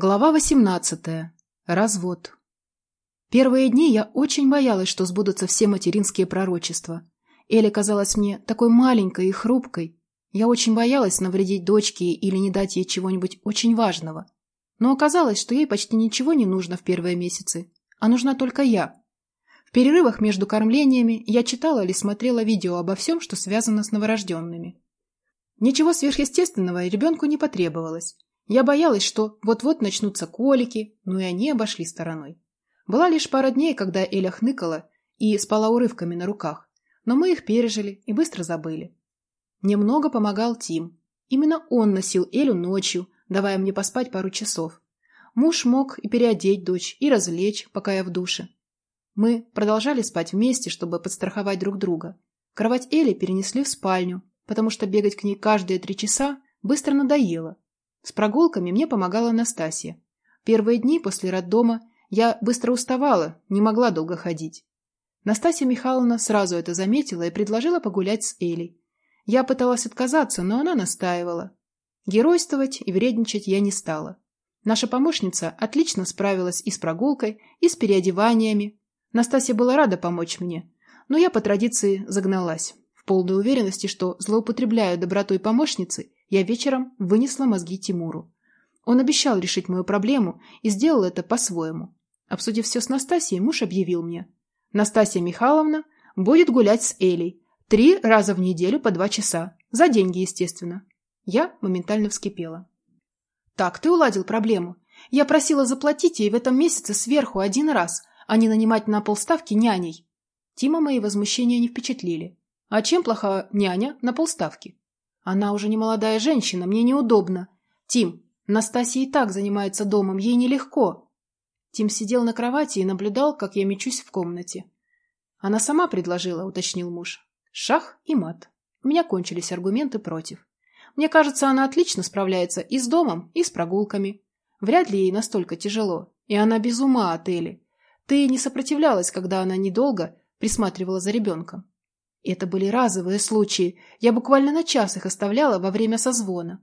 Глава 18. Развод. Первые дни я очень боялась, что сбудутся все материнские пророчества. Эля казалась мне такой маленькой и хрупкой. Я очень боялась навредить дочке или не дать ей чего-нибудь очень важного. Но оказалось, что ей почти ничего не нужно в первые месяцы, а нужна только я. В перерывах между кормлениями я читала или смотрела видео обо всем, что связано с новорожденными. Ничего сверхъестественного ребенку не потребовалось. Я боялась, что вот-вот начнутся колики, но и они обошли стороной. Была лишь пара дней, когда Эля хныкала и спала урывками на руках, но мы их пережили и быстро забыли. Мне много помогал Тим. Именно он носил Элю ночью, давая мне поспать пару часов. Муж мог и переодеть дочь, и развлечь, пока я в душе. Мы продолжали спать вместе, чтобы подстраховать друг друга. Кровать Эли перенесли в спальню, потому что бегать к ней каждые три часа быстро надоело, с прогулками мне помогала Настасья. Первые дни после роддома я быстро уставала, не могла долго ходить. Настасья Михайловна сразу это заметила и предложила погулять с Элей. Я пыталась отказаться, но она настаивала. Геройствовать и вредничать я не стала. Наша помощница отлично справилась и с прогулкой, и с переодеваниями. Настасья была рада помочь мне, но я по традиции загналась, в полной уверенности, что злоупотребляю добротой помощницы я вечером вынесла мозги Тимуру. Он обещал решить мою проблему и сделал это по-своему. Обсудив все с Настасьей, муж объявил мне. Настасья Михайловна будет гулять с Элей. Три раза в неделю по два часа. За деньги, естественно. Я моментально вскипела. Так, ты уладил проблему. Я просила заплатить ей в этом месяце сверху один раз, а не нанимать на полставки няней. Тима мои возмущения не впечатлили. А чем плоха няня на полставки? Она уже не молодая женщина, мне неудобно. Тим, Настасья и так занимается домом, ей нелегко. Тим сидел на кровати и наблюдал, как я мечусь в комнате. Она сама предложила, уточнил муж. Шах и мат. У меня кончились аргументы против. Мне кажется, она отлично справляется и с домом, и с прогулками. Вряд ли ей настолько тяжело, и она без ума от Эли. Ты не сопротивлялась, когда она недолго присматривала за ребенком. Это были разовые случаи. Я буквально на час их оставляла во время созвона.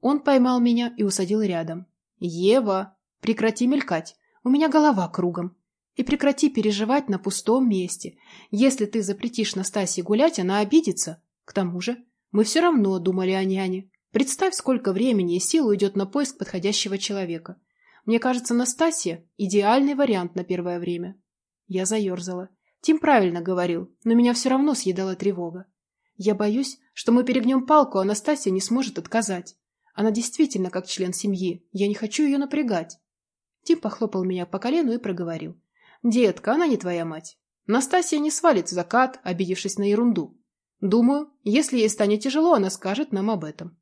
Он поймал меня и усадил рядом. «Ева, прекрати мелькать. У меня голова кругом. И прекрати переживать на пустом месте. Если ты запретишь Настасье гулять, она обидится. К тому же, мы все равно думали о няне. Представь, сколько времени и сил уйдет на поиск подходящего человека. Мне кажется, Настасья – идеальный вариант на первое время». Я заерзала. Тим правильно говорил, но меня все равно съедала тревога. Я боюсь, что мы перегнем палку, а Анастасия не сможет отказать. Она действительно как член семьи, я не хочу ее напрягать. Тим похлопал меня по колену и проговорил. «Детка, она не твоя мать. Настасья не свалит в закат, обидевшись на ерунду. Думаю, если ей станет тяжело, она скажет нам об этом».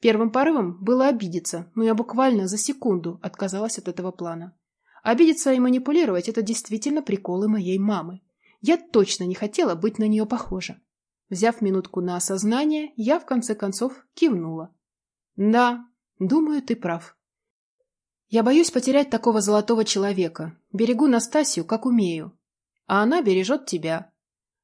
Первым порывом было обидеться, но я буквально за секунду отказалась от этого плана. Обидеться и манипулировать – это действительно приколы моей мамы. Я точно не хотела быть на нее похожа. Взяв минутку на осознание, я в конце концов кивнула. Да, думаю, ты прав. Я боюсь потерять такого золотого человека. Берегу Настасью, как умею. А она бережет тебя.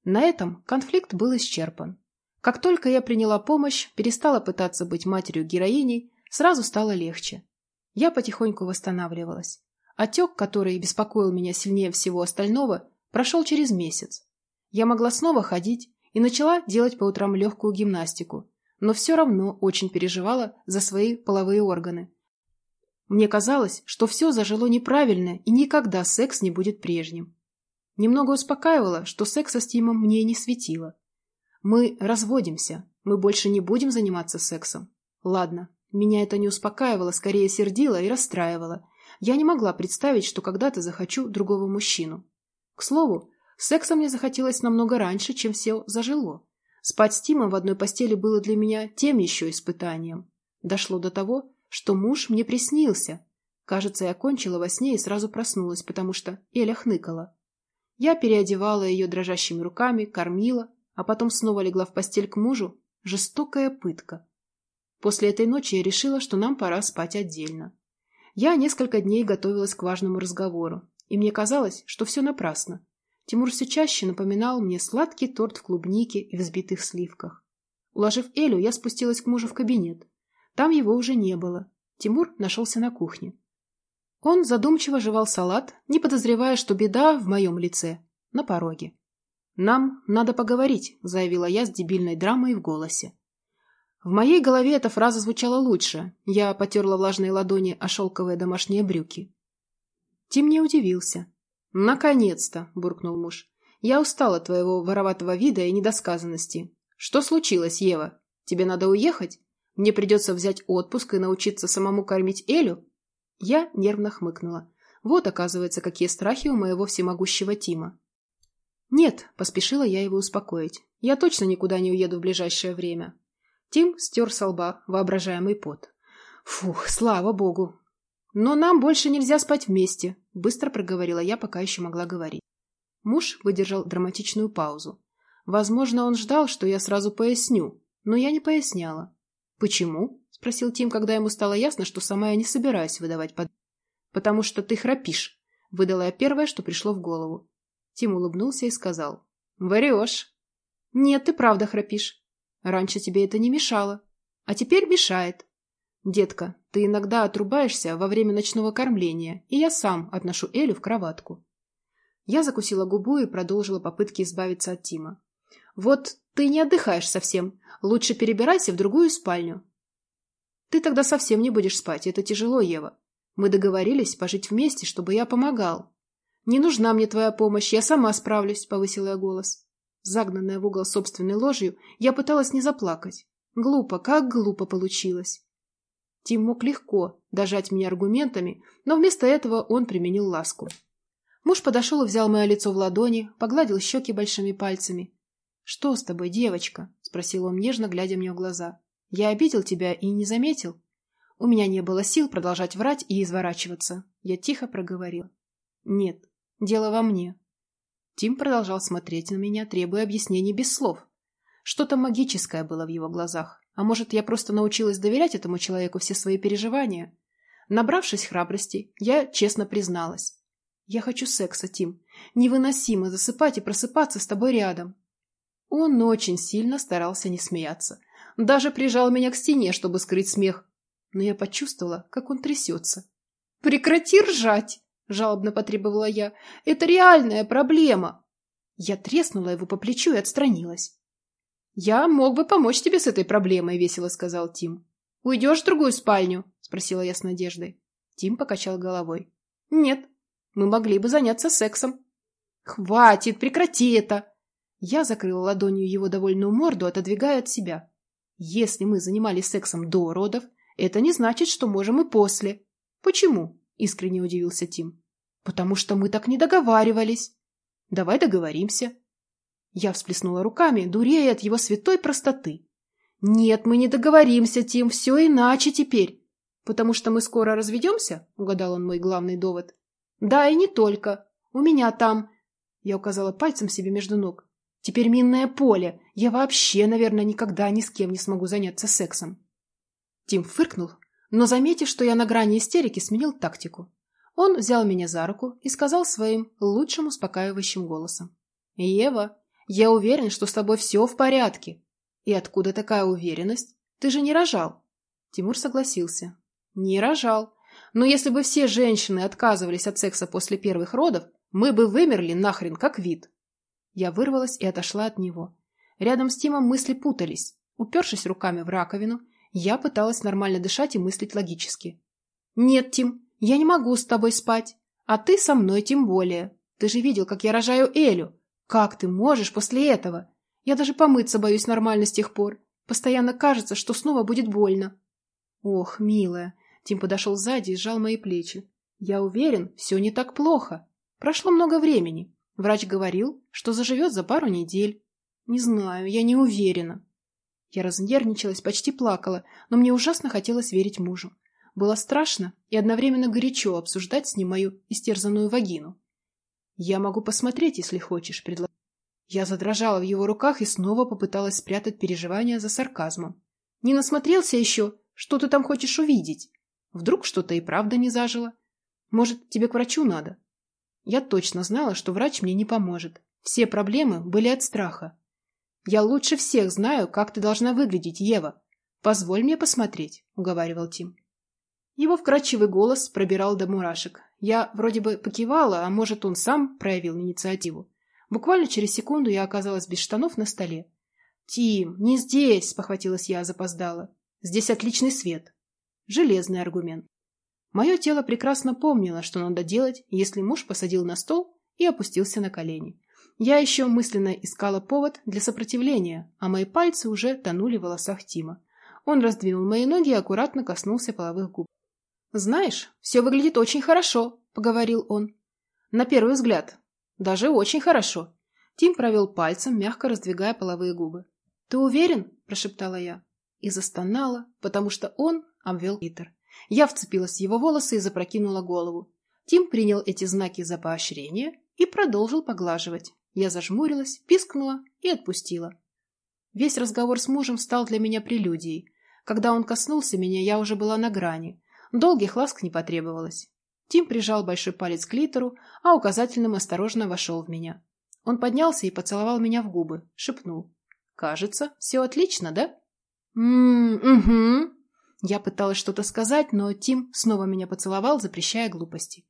На этом конфликт был исчерпан. Как только я приняла помощь, перестала пытаться быть матерью-героиней, сразу стало легче. Я потихоньку восстанавливалась. Отек, который беспокоил меня сильнее всего остального, прошел через месяц. Я могла снова ходить и начала делать по утрам легкую гимнастику, но все равно очень переживала за свои половые органы. Мне казалось, что все зажило неправильно и никогда секс не будет прежним. Немного успокаивало, что секса с Тимом мне не светило. Мы разводимся, мы больше не будем заниматься сексом. Ладно, меня это не успокаивало, скорее сердило и расстраивало – я не могла представить, что когда-то захочу другого мужчину. К слову, секса мне захотелось намного раньше, чем все зажило. Спать с Тимом в одной постели было для меня тем еще испытанием. Дошло до того, что муж мне приснился. Кажется, я кончила во сне и сразу проснулась, потому что Эля хныкала. Я переодевала ее дрожащими руками, кормила, а потом снова легла в постель к мужу. Жестокая пытка. После этой ночи я решила, что нам пора спать отдельно. Я несколько дней готовилась к важному разговору, и мне казалось, что все напрасно. Тимур все чаще напоминал мне сладкий торт в клубнике и взбитых сливках. Уложив Элю, я спустилась к мужу в кабинет. Там его уже не было. Тимур нашелся на кухне. Он задумчиво жевал салат, не подозревая, что беда в моем лице, на пороге. «Нам надо поговорить», — заявила я с дебильной драмой в голосе. В моей голове эта фраза звучала лучше. Я потерла влажные ладони о шелковые домашние брюки. Тим не удивился. «Наконец-то!» — буркнул муж. «Я устал от твоего вороватого вида и недосказанности. Что случилось, Ева? Тебе надо уехать? Мне придется взять отпуск и научиться самому кормить Элю?» Я нервно хмыкнула. Вот, оказывается, какие страхи у моего всемогущего Тима. «Нет», — поспешила я его успокоить. «Я точно никуда не уеду в ближайшее время». Тим стер со лба воображаемый пот. «Фух, слава богу!» «Но нам больше нельзя спать вместе», — быстро проговорила я, пока еще могла говорить. Муж выдержал драматичную паузу. Возможно, он ждал, что я сразу поясню, но я не поясняла. «Почему?» — спросил Тим, когда ему стало ясно, что сама я не собираюсь выдавать под... «Потому что ты храпишь», — выдала я первое, что пришло в голову. Тим улыбнулся и сказал. «Врешь». «Нет, ты правда храпишь. Раньше тебе это не мешало. А теперь мешает. Детка, ты иногда отрубаешься во время ночного кормления, и я сам отношу Элю в кроватку». Я закусила губу и продолжила попытки избавиться от Тима. «Вот ты не отдыхаешь совсем. Лучше перебирайся в другую спальню. Ты тогда совсем не будешь спать, это тяжело, Ева. Мы договорились пожить вместе, чтобы я помогал. Не нужна мне твоя помощь, я сама справлюсь, повысила я голос. Загнанная в угол собственной ложью, я пыталась не заплакать. Глупо, как глупо получилось. Тим мог легко дожать меня аргументами, но вместо этого он применил ласку. Муж подошел и взял мое лицо в ладони, погладил щеки большими пальцами. «Что с тобой, девочка?» — спросил он нежно, глядя мне в глаза. Я обидел тебя и не заметил. У меня не было сил продолжать врать и изворачиваться. Я тихо проговорил. Нет, дело во мне. Тим продолжал смотреть на меня, требуя объяснений без слов. Что-то магическое было в его глазах. А может, я просто научилась доверять этому человеку все свои переживания? Набравшись храбрости, я честно призналась. Я хочу секса, Тим. Невыносимо засыпать и просыпаться с тобой рядом. Он очень сильно старался не смеяться. Даже прижал меня к стене, чтобы скрыть смех. Но я почувствовала, как он трясется. «Прекрати ржать!» – жалобно потребовала я. «Это реальная проблема!» Я треснула его по плечу и отстранилась. «Я мог бы помочь тебе с этой проблемой», – весело сказал Тим. «Уйдешь в другую спальню?» – спросила я с надеждой. Тим покачал головой. «Нет, мы могли бы заняться сексом». «Хватит, прекрати это!» Я закрыла ладонью его довольную морду, отодвигая от себя. Если мы занимались сексом до родов, это не значит, что можем и после. Почему? Искренне удивился Тим. Потому что мы так не договаривались. Давай договоримся. Я всплеснула руками, дурея от его святой простоты. Нет, мы не договоримся, Тим, все иначе теперь. Потому что мы скоро разведемся, угадал он мой главный довод. Да, и не только. У меня там... Я указала пальцем себе между ног. Теперь минное поле. Я вообще, наверное, никогда ни с кем не смогу заняться сексом. Тим фыркнул, но, заметив, что я на грани истерики, сменил тактику. Он взял меня за руку и сказал своим лучшим успокаивающим голосом. «Ева, я уверен, что с тобой все в порядке». «И откуда такая уверенность? Ты же не рожал?» Тимур согласился. «Не рожал. Но если бы все женщины отказывались от секса после первых родов, мы бы вымерли нахрен как вид». Я вырвалась и отошла от него. Рядом с Тимом мысли путались. Упершись руками в раковину, я пыталась нормально дышать и мыслить логически. «Нет, Тим, я не могу с тобой спать. А ты со мной тем более. Ты же видел, как я рожаю Элю. Как ты можешь после этого? Я даже помыться боюсь нормально с тех пор. Постоянно кажется, что снова будет больно». «Ох, милая!» Тим подошел сзади и сжал мои плечи. «Я уверен, все не так плохо. Прошло много времени. Врач говорил, что заживет за пару недель. Не знаю, я не уверена. Я разнервничалась, почти плакала, но мне ужасно хотелось верить мужу. Было страшно и одновременно горячо обсуждать с ним мою истерзанную вагину. «Я могу посмотреть, если хочешь», — предложил. Я задрожала в его руках и снова попыталась спрятать переживания за сарказмом. «Не насмотрелся еще? Что ты там хочешь увидеть? Вдруг что-то и правда не зажило? Может, тебе к врачу надо?» Я точно знала, что врач мне не поможет. Все проблемы были от страха. «Я лучше всех знаю, как ты должна выглядеть, Ева. Позволь мне посмотреть», — уговаривал Тим. Его вкрадчивый голос пробирал до мурашек. Я вроде бы покивала, а может, он сам проявил инициативу. Буквально через секунду я оказалась без штанов на столе. «Тим, не здесь!» – спохватилась я, запоздала. «Здесь отличный свет». Железный аргумент. Мое тело прекрасно помнило, что надо делать, если муж посадил на стол и опустился на колени. Я еще мысленно искала повод для сопротивления, а мои пальцы уже тонули в волосах Тима. Он раздвинул мои ноги и аккуратно коснулся половых губ. «Знаешь, все выглядит очень хорошо», — поговорил он. «На первый взгляд. Даже очень хорошо». Тим провел пальцем, мягко раздвигая половые губы. «Ты уверен?» – прошептала я. И застонала, потому что он обвел Питер. Я вцепилась в его волосы и запрокинула голову. Тим принял эти знаки за поощрение и продолжил поглаживать. Я зажмурилась, пискнула и отпустила. Весь разговор с мужем стал для меня прелюдией. Когда он коснулся меня, я уже была на грани. Долгих ласк не потребовалось. Тим прижал большой палец к литеру, а указательным осторожно вошел в меня. Он поднялся и поцеловал меня в губы, шепнул. «Кажется, все отлично, да?» «М-м-м, угу». Я пыталась что-то сказать, но Тим снова меня поцеловал, запрещая глупости.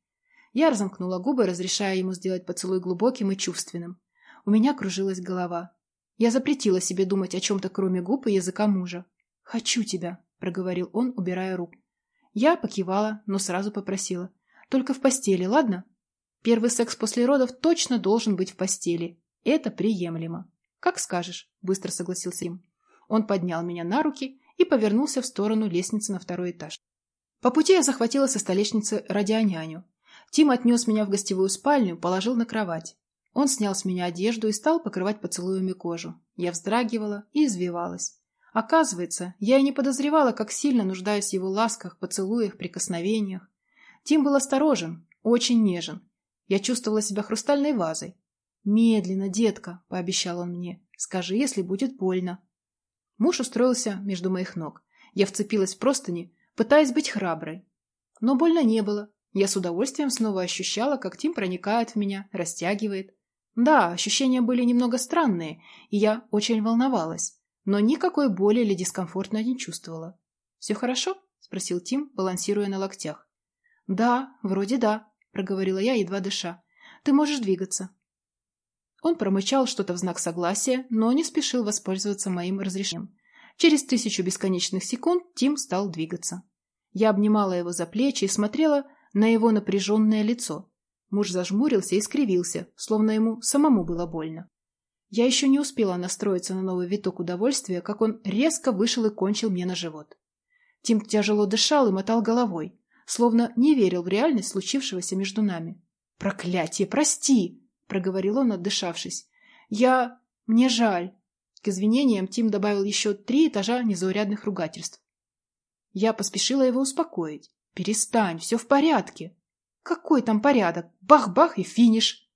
Я разомкнула губы, разрешая ему сделать поцелуй глубоким и чувственным. У меня кружилась голова. Я запретила себе думать о чем-то, кроме губ и языка мужа. «Хочу тебя», — проговорил он, убирая руку. Я покивала, но сразу попросила. «Только в постели, ладно?» Первый секс после родов точно должен быть в постели. Это приемлемо. «Как скажешь», — быстро согласился им. Он поднял меня на руки и повернулся в сторону лестницы на второй этаж. По пути я захватила со столешницы радионяню. Тим отнес меня в гостевую спальню, положил на кровать. Он снял с меня одежду и стал покрывать поцелуями кожу. Я вздрагивала и извивалась. Оказывается, я и не подозревала, как сильно нуждаюсь в его ласках, поцелуях, прикосновениях. Тим был осторожен, очень нежен. Я чувствовала себя хрустальной вазой. «Медленно, детка», — пообещал он мне. «Скажи, если будет больно». Муж устроился между моих ног. Я вцепилась в простыни, пытаясь быть храброй. Но больно не было. Я с удовольствием снова ощущала, как Тим проникает в меня, растягивает. Да, ощущения были немного странные, и я очень волновалась, но никакой боли или дискомфорта не чувствовала. «Все хорошо?» – спросил Тим, балансируя на локтях. «Да, вроде да», – проговорила я, едва дыша. «Ты можешь двигаться». Он промычал что-то в знак согласия, но не спешил воспользоваться моим разрешением. Через тысячу бесконечных секунд Тим стал двигаться. Я обнимала его за плечи и смотрела на его напряженное лицо. Муж зажмурился и скривился, словно ему самому было больно. Я еще не успела настроиться на новый виток удовольствия, как он резко вышел и кончил мне на живот. Тим тяжело дышал и мотал головой, словно не верил в реальность случившегося между нами. «Проклятие, прости!» — проговорил он, отдышавшись. «Я... мне жаль». К извинениям Тим добавил еще три этажа незаурядных ругательств. Я поспешила его успокоить. «Перестань, все в порядке». «Какой там порядок? Бах-бах и финиш!»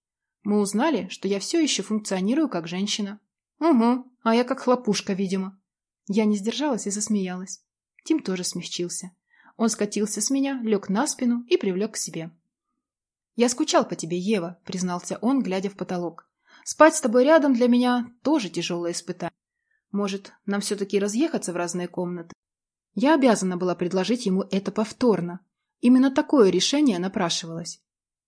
Мы узнали, что я все еще функционирую как женщина. «Угу, а я как хлопушка, видимо». Я не сдержалась и засмеялась. Тим тоже смягчился. Он скатился с меня, лег на спину и привлек к себе. «Я скучал по тебе, Ева», — признался он, глядя в потолок. «Спать с тобой рядом для меня тоже тяжелое испытание. Может, нам все-таки разъехаться в разные комнаты?» Я обязана была предложить ему это повторно. Именно такое решение напрашивалось.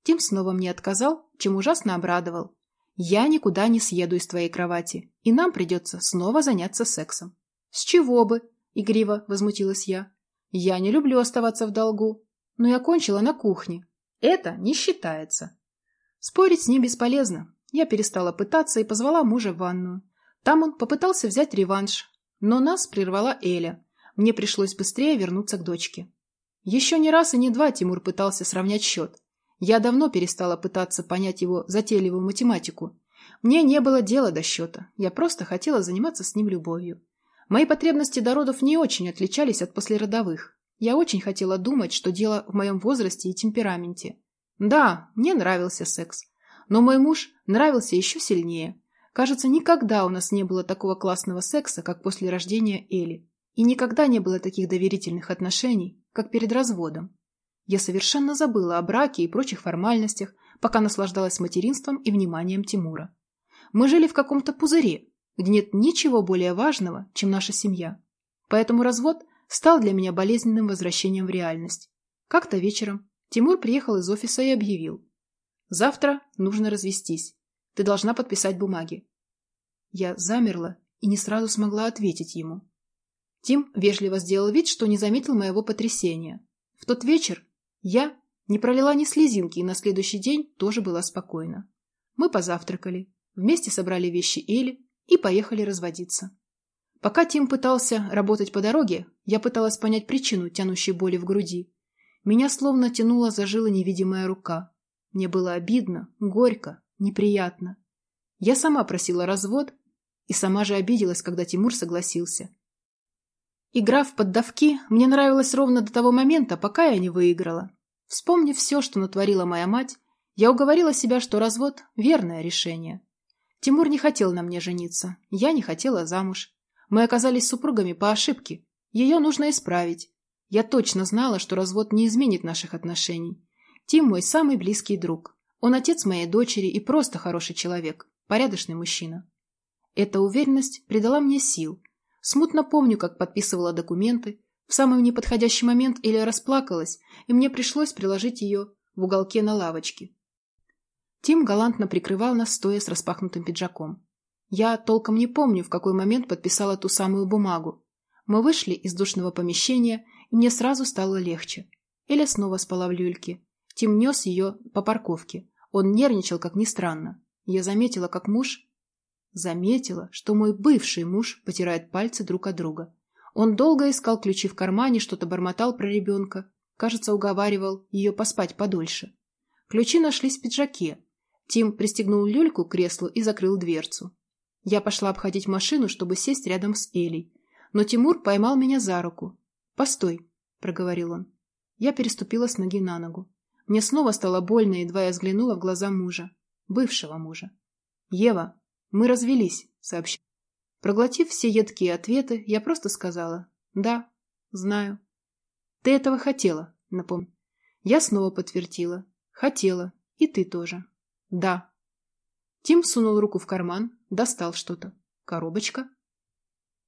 Тим снова мне отказал, чем ужасно обрадовал. «Я никуда не съеду из твоей кровати, и нам придется снова заняться сексом». «С чего бы?» — игриво возмутилась я. «Я не люблю оставаться в долгу, но я кончила на кухне. Это не считается». Спорить с ним бесполезно. Я перестала пытаться и позвала мужа в ванную. Там он попытался взять реванш, но нас прервала Эля, мне пришлось быстрее вернуться к дочке. Еще не раз и не два Тимур пытался сравнять счет. Я давно перестала пытаться понять его затейливую математику. Мне не было дела до счета, я просто хотела заниматься с ним любовью. Мои потребности до родов не очень отличались от послеродовых. Я очень хотела думать, что дело в моем возрасте и темпераменте. Да, мне нравился секс. Но мой муж нравился еще сильнее. Кажется, никогда у нас не было такого классного секса, как после рождения Эли. И никогда не было таких доверительных отношений, как перед разводом. Я совершенно забыла о браке и прочих формальностях, пока наслаждалась материнством и вниманием Тимура. Мы жили в каком-то пузыре, где нет ничего более важного, чем наша семья. Поэтому развод стал для меня болезненным возвращением в реальность. Как-то вечером Тимур приехал из офиса и объявил. «Завтра нужно развестись. Ты должна подписать бумаги». Я замерла и не сразу смогла ответить ему. Тим вежливо сделал вид, что не заметил моего потрясения. В тот вечер я не пролила ни слезинки и на следующий день тоже была спокойна. Мы позавтракали, вместе собрали вещи Эли и поехали разводиться. Пока Тим пытался работать по дороге, я пыталась понять причину тянущей боли в груди. Меня словно тянула за жилы невидимая рука. Мне было обидно, горько, неприятно. Я сама просила развод и сама же обиделась, когда Тимур согласился. Игра в поддавки мне нравилась ровно до того момента, пока я не выиграла. Вспомнив все, что натворила моя мать, я уговорила себя, что развод – верное решение. Тимур не хотел на мне жениться, я не хотела замуж. Мы оказались супругами по ошибке. Ее нужно исправить. Я точно знала, что развод не изменит наших отношений. Тим мой самый близкий друг. Он отец моей дочери и просто хороший человек, порядочный мужчина. Эта уверенность придала мне сил. Смутно помню, как подписывала документы, в самый неподходящий момент Эля расплакалась, и мне пришлось приложить ее в уголке на лавочке. Тим галантно прикрывал нас, стоя с распахнутым пиджаком. Я толком не помню, в какой момент подписала ту самую бумагу. Мы вышли из душного помещения, и мне сразу стало легче. Эля снова спала в люльке. Тим нес ее по парковке. Он нервничал, как ни странно. Я заметила, как муж... Заметила, что мой бывший муж потирает пальцы друг от друга. Он долго искал ключи в кармане, что-то бормотал про ребенка. Кажется, уговаривал ее поспать подольше. Ключи нашлись в пиджаке. Тим пристегнул люльку к креслу и закрыл дверцу. Я пошла обходить машину, чтобы сесть рядом с Элей. Но Тимур поймал меня за руку. «Постой», — проговорил он. Я переступила с ноги на ногу. Мне снова стало больно, едва я взглянула в глаза мужа. Бывшего мужа. «Ева, мы развелись», — сообщил. Проглотив все едкие ответы, я просто сказала «Да, знаю». «Ты этого хотела», — напомню. Я снова подтвердила «Хотела. И ты тоже». «Да». Тим сунул руку в карман, достал что-то. «Коробочка?»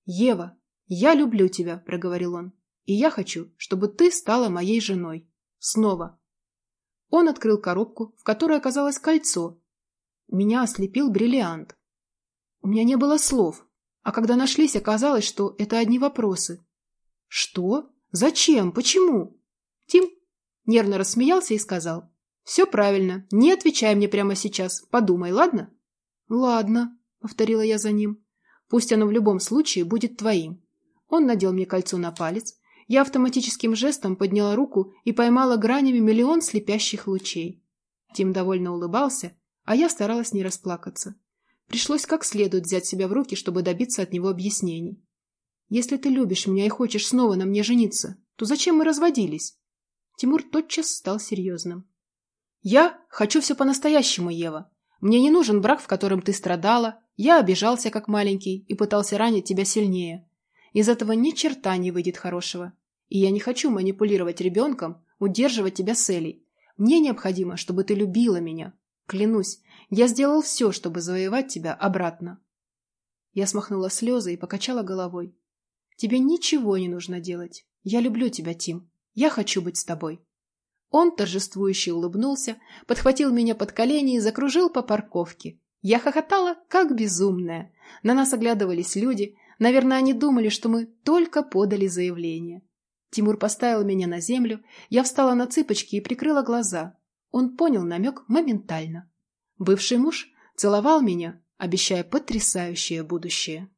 «Ева, я люблю тебя», — проговорил он. «И я хочу, чтобы ты стала моей женой. Снова». Он открыл коробку, в которой оказалось кольцо. Меня ослепил бриллиант. У меня не было слов. А когда нашлись, оказалось, что это одни вопросы. «Что? Зачем? Почему?» Тим нервно рассмеялся и сказал. «Все правильно. Не отвечай мне прямо сейчас. Подумай, ладно?» «Ладно», — повторила я за ним. «Пусть оно в любом случае будет твоим». Он надел мне кольцо на палец. Я автоматическим жестом подняла руку и поймала гранями миллион слепящих лучей. Тим довольно улыбался, а я старалась не расплакаться. Пришлось как следует взять себя в руки, чтобы добиться от него объяснений. «Если ты любишь меня и хочешь снова на мне жениться, то зачем мы разводились?» Тимур тотчас стал серьезным. «Я хочу все по-настоящему, Ева. Мне не нужен брак, в котором ты страдала, я обижался как маленький и пытался ранить тебя сильнее. Из этого ни черта не выйдет хорошего. И я не хочу манипулировать ребенком, удерживать тебя с Элей. Мне необходимо, чтобы ты любила меня. Клянусь, я сделал все, чтобы завоевать тебя обратно. Я смахнула слезы и покачала головой. Тебе ничего не нужно делать. Я люблю тебя, Тим. Я хочу быть с тобой. Он торжествующе улыбнулся, подхватил меня под колени и закружил по парковке. Я хохотала, как безумная. На нас оглядывались люди. Наверное, они думали, что мы только подали заявление. Тимур поставил меня на землю. Я встала на цыпочки и прикрыла глаза. Он понял намек моментально. Бывший муж целовал меня, обещая потрясающее будущее.